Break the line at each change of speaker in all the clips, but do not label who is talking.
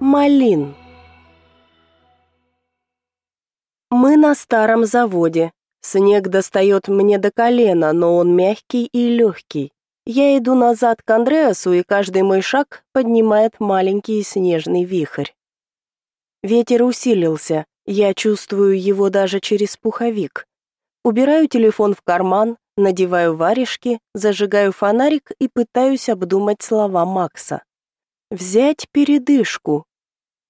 Малин. Мы на старом заводе. Снег достает мне до колена, но он мягкий и легкий. Я иду назад к Андреасу, и каждый мой шаг поднимает маленький снежный вихрь. Ветер усилился, я чувствую его даже через пуховик. Убираю телефон в карман, надеваю варежки, зажигаю фонарик и пытаюсь обдумать слова Макса. Взять передышку.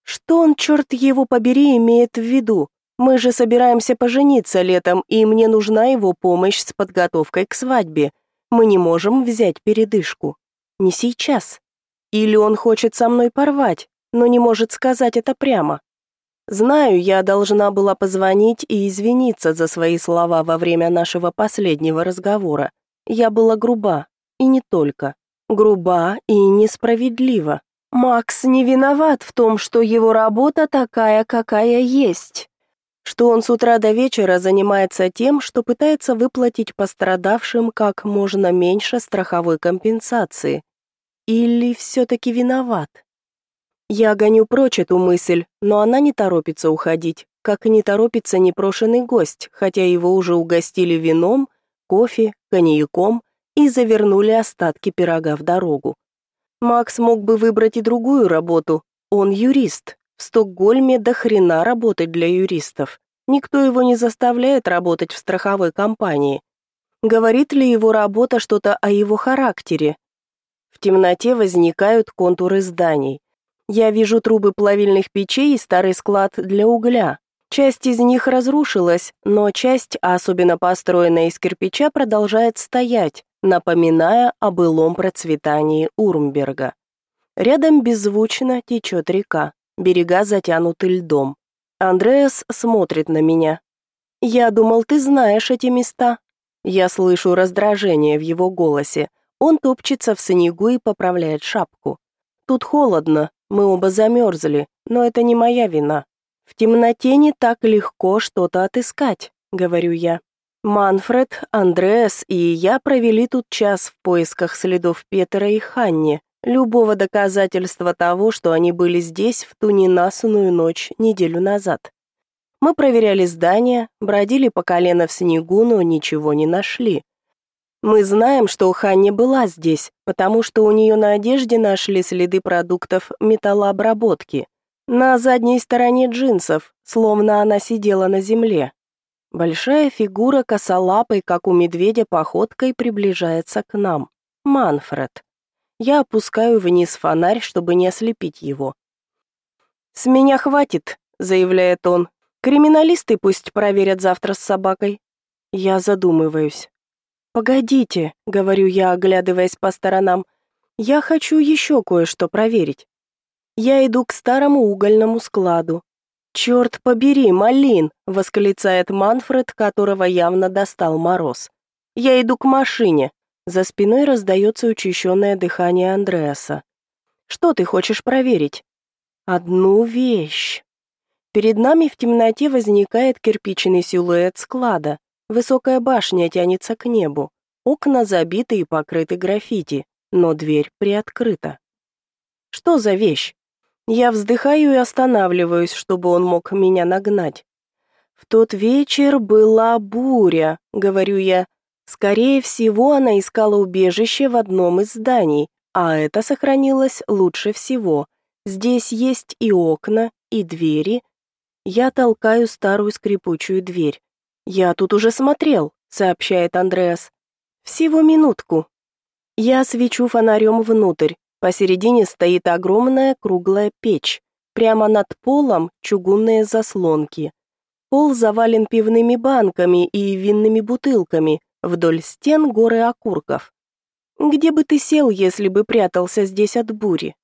Что он, черт его побери, имеет в виду? Мы же собираемся пожениться летом, и мне нужна его помощь с подготовкой к свадьбе. Мы не можем взять передышку. Не сейчас. Или он хочет со мной порвать, но не может сказать это прямо. Знаю, я должна была позвонить и извиниться за свои слова во время нашего последнего разговора. Я была груба, и не только. Груба и несправедлива. Макс не виноват в том, что его работа такая, какая есть что он с утра до вечера занимается тем, что пытается выплатить пострадавшим как можно меньше страховой компенсации. Или все-таки виноват? Я гоню прочь эту мысль, но она не торопится уходить, как не торопится непрошенный гость, хотя его уже угостили вином, кофе, коньяком и завернули остатки пирога в дорогу. Макс мог бы выбрать и другую работу, он юрист, в Стокгольме до хрена работать для юристов. Никто его не заставляет работать в страховой компании. Говорит ли его работа что-то о его характере? В темноте возникают контуры зданий. Я вижу трубы плавильных печей и старый склад для угля. Часть из них разрушилась, но часть, особенно построенная из кирпича, продолжает стоять, напоминая о былом процветании Урмберга. Рядом беззвучно течет река берега затянуты льдом. Андреас смотрит на меня. «Я думал, ты знаешь эти места». Я слышу раздражение в его голосе. Он топчется в снегу и поправляет шапку. «Тут холодно, мы оба замерзли, но это не моя вина. В темноте не так легко что-то отыскать», — говорю я. Манфред, Андреас и я провели тут час в поисках следов Петера и Ханни, любого доказательства того, что они были здесь в ту ненасунную ночь неделю назад. Мы проверяли здание, бродили по колено в снегу, но ничего не нашли. Мы знаем, что Ханни была здесь, потому что у нее на одежде нашли следы продуктов металлообработки. На задней стороне джинсов, словно она сидела на земле. Большая фигура косолапой, как у медведя, походкой приближается к нам. Манфред. Я опускаю вниз фонарь, чтобы не ослепить его. «С меня хватит», — заявляет он. «Криминалисты пусть проверят завтра с собакой». Я задумываюсь. «Погодите», — говорю я, оглядываясь по сторонам. «Я хочу еще кое-что проверить». Я иду к старому угольному складу. «Черт побери, Малин!» — восклицает Манфред, которого явно достал мороз. «Я иду к машине». За спиной раздается учащенное дыхание Андреаса. «Что ты хочешь проверить?» «Одну вещь». Перед нами в темноте возникает кирпичный силуэт склада. Высокая башня тянется к небу. Окна забиты и покрыты граффити, но дверь приоткрыта. Что за вещь? Я вздыхаю и останавливаюсь, чтобы он мог меня нагнать. В тот вечер была буря, говорю я, Скорее всего, она искала убежище в одном из зданий, а это сохранилось лучше всего. Здесь есть и окна, и двери. Я толкаю старую скрипучую дверь. «Я тут уже смотрел», — сообщает Андреас. «Всего минутку». Я свечу фонарем внутрь. Посередине стоит огромная круглая печь. Прямо над полом чугунные заслонки. Пол завален пивными банками и винными бутылками, Вдоль стен горы окурков. Где бы ты сел, если бы прятался здесь от бури?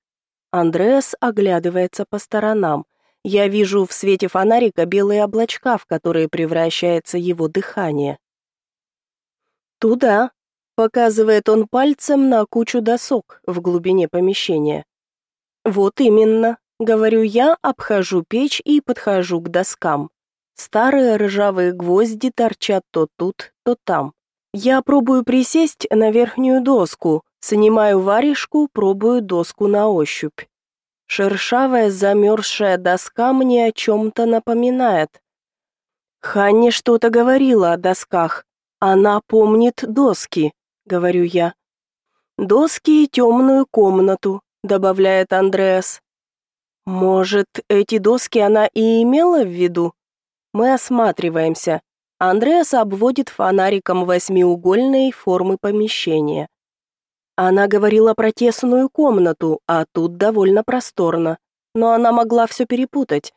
Андреас оглядывается по сторонам. Я вижу в свете фонарика белые облачка, в которые превращается его дыхание. Туда, показывает он пальцем на кучу досок в глубине помещения. Вот именно, говорю я, обхожу печь и подхожу к доскам. Старые ржавые гвозди торчат то тут, то там. Я пробую присесть на верхнюю доску, снимаю варежку, пробую доску на ощупь. Шершавая замерзшая доска мне о чем-то напоминает. Ханни что-то говорила о досках. Она помнит доски, говорю я. Доски и темную комнату, добавляет Андреас. Может, эти доски она и имела в виду? Мы осматриваемся. Андреас обводит фонариком восьмиугольной формы помещения. Она говорила про тесную комнату, а тут довольно просторно. Но она могла все перепутать.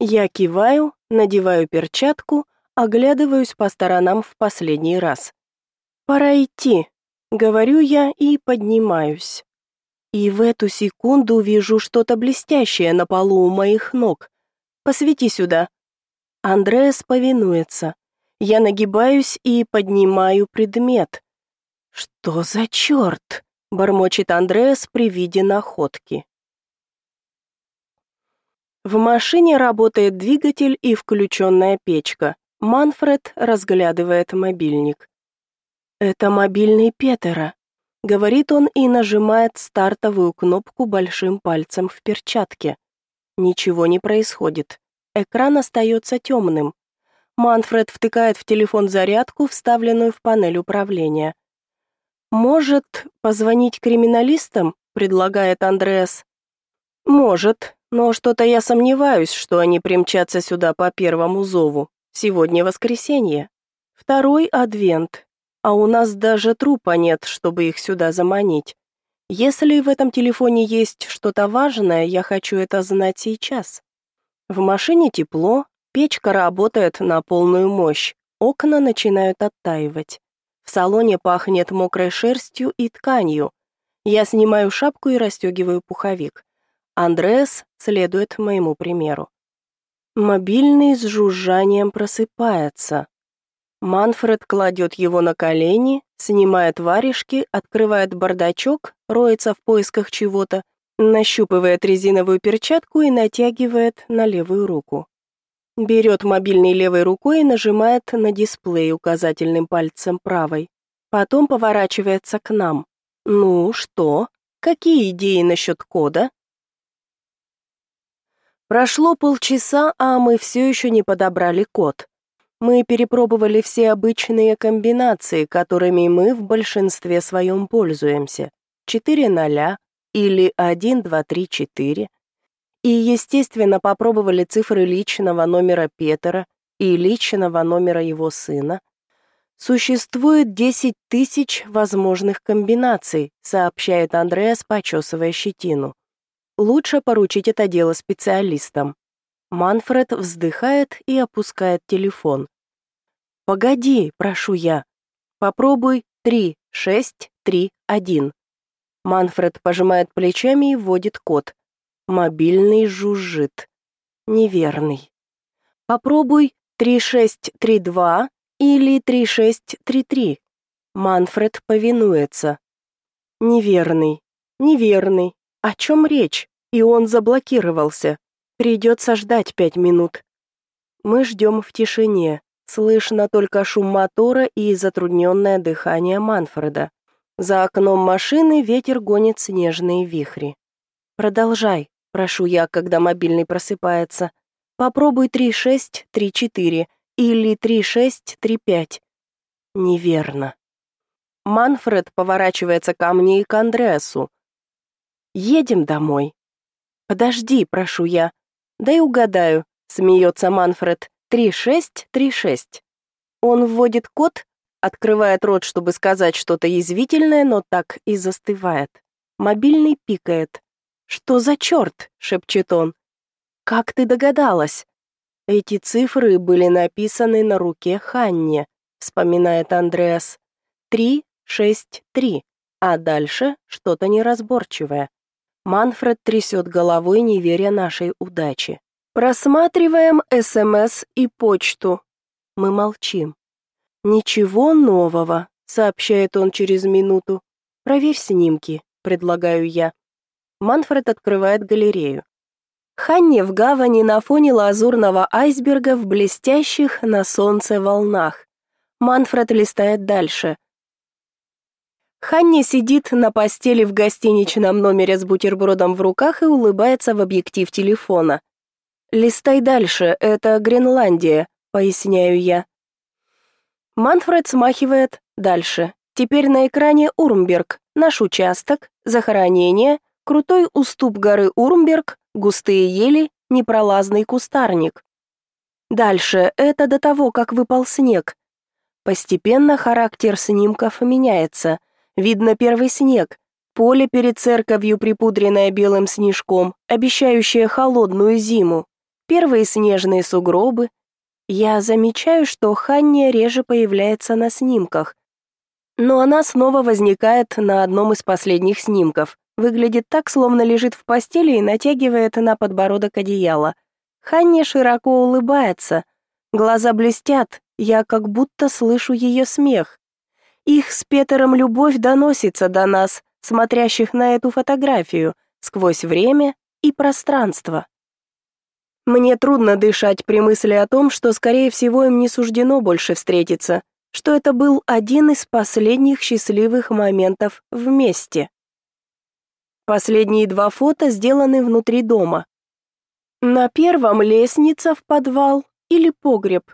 Я киваю, надеваю перчатку, оглядываюсь по сторонам в последний раз. Пора идти, говорю я и поднимаюсь. И в эту секунду вижу что-то блестящее на полу у моих ног. Посвети сюда. Андреас повинуется. Я нагибаюсь и поднимаю предмет. Что за черт? бормочет Андреас при виде находки. В машине работает двигатель и включенная печка. Манфред разглядывает мобильник. Это мобильный Петера, говорит он и нажимает стартовую кнопку большим пальцем в перчатке. Ничего не происходит. Экран остается темным. Манфред втыкает в телефон зарядку, вставленную в панель управления. Может, позвонить криминалистам, предлагает Андреас. Может, но что-то я сомневаюсь, что они примчатся сюда по первому зову. Сегодня воскресенье. Второй адвент. А у нас даже трупа нет, чтобы их сюда заманить. Если в этом телефоне есть что-то важное, я хочу это знать сейчас. В машине тепло, печка работает на полную мощь, окна начинают оттаивать. В салоне пахнет мокрой шерстью и тканью. Я снимаю шапку и расстегиваю пуховик. Андреас следует моему примеру. Мобильный с жужжанием просыпается. Манфред кладет его на колени, снимает варежки, открывает бардачок, роется в поисках чего-то, нащупывает резиновую перчатку и натягивает на левую руку. Берет мобильный левой рукой и нажимает на дисплей указательным пальцем правой. Потом поворачивается к нам. Ну, что? Какие идеи насчет кода? Прошло полчаса, а мы все еще не подобрали код. Мы перепробовали все обычные комбинации, которыми мы в большинстве своем пользуемся. 4 ноля или 1, 2, 3, 4 и, естественно, попробовали цифры личного номера Петера и личного номера его сына. Существует 10 тысяч возможных комбинаций, сообщает Андреас, почесывая щетину. Лучше поручить это дело специалистам. Манфред вздыхает и опускает телефон. «Погоди, прошу я. Попробуй 3, 6, 3, 1». Манфред пожимает плечами и вводит код. Мобильный жужжит. Неверный. Попробуй 3632 или 3633. Манфред повинуется. Неверный. Неверный. О чем речь? И он заблокировался. Придется ждать пять минут. Мы ждем в тишине. Слышно только шум мотора и затрудненное дыхание Манфреда. За окном машины ветер гонит снежные вихри. Продолжай. Прошу я, когда мобильный просыпается. Попробуй 3634 или 3635. Неверно. Манфред поворачивается ко мне и к Андреасу. Едем домой. Подожди, прошу я. Дай угадаю, смеется Манфред. 3636. Он вводит код, открывает рот, чтобы сказать что-то язвительное, но так и застывает. Мобильный пикает. «Что за черт?» — шепчет он. «Как ты догадалась?» «Эти цифры были написаны на руке Ханне», — вспоминает Андреас. «Три, шесть, три», а дальше что-то неразборчивое. Манфред трясет головой, не веря нашей удаче. Просматриваем СМС и почту. Мы молчим. «Ничего нового», — сообщает он через минуту. «Проверь снимки», — предлагаю я. Манфред открывает галерею. Ханни в гавани на фоне лазурного айсберга в блестящих на солнце волнах. Манфред листает дальше. Ханни сидит на постели в гостиничном номере с бутербродом в руках и улыбается в объектив телефона. «Листай дальше, это Гренландия», — поясняю я. Манфред смахивает дальше. Теперь на экране Урмберг, наш участок, захоронение, крутой уступ горы Урмберг, густые ели, непролазный кустарник. Дальше, это до того, как выпал снег. Постепенно характер снимков меняется — Видно первый снег, поле перед церковью, припудренное белым снежком, обещающее холодную зиму, первые снежные сугробы. Я замечаю, что Ханни реже появляется на снимках. Но она снова возникает на одном из последних снимков. Выглядит так, словно лежит в постели и натягивает на подбородок одеяло. Ханни широко улыбается. Глаза блестят, я как будто слышу ее смех. Их с Петером любовь доносится до нас, смотрящих на эту фотографию, сквозь время и пространство. Мне трудно дышать при мысли о том, что, скорее всего, им не суждено больше встретиться, что это был один из последних счастливых моментов вместе. Последние два фото сделаны внутри дома. На первом лестница в подвал или погреб.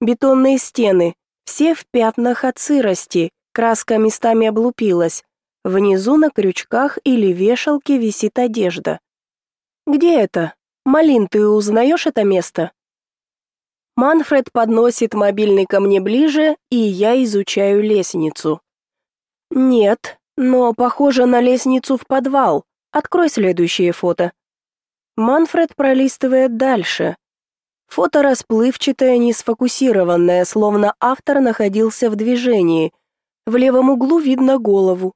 Бетонные стены, все в пятнах от сырости, краска местами облупилась. Внизу на крючках или вешалке висит одежда. Где это? Малин, ты узнаешь это место? Манфред подносит мобильный ко мне ближе, и я изучаю лестницу. Нет, но похоже на лестницу в подвал. Открой следующее фото. Манфред пролистывает дальше. Фото расплывчатое, не сфокусированное, словно автор находился в движении. В левом углу видно голову.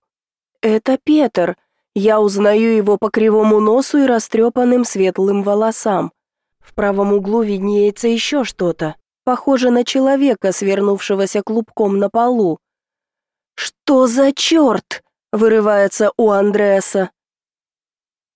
Это Петр. Я узнаю его по кривому носу и растрепанным светлым волосам. В правом углу виднеется еще что-то, похоже на человека, свернувшегося клубком на полу. «Что за черт?» — вырывается у Андреаса.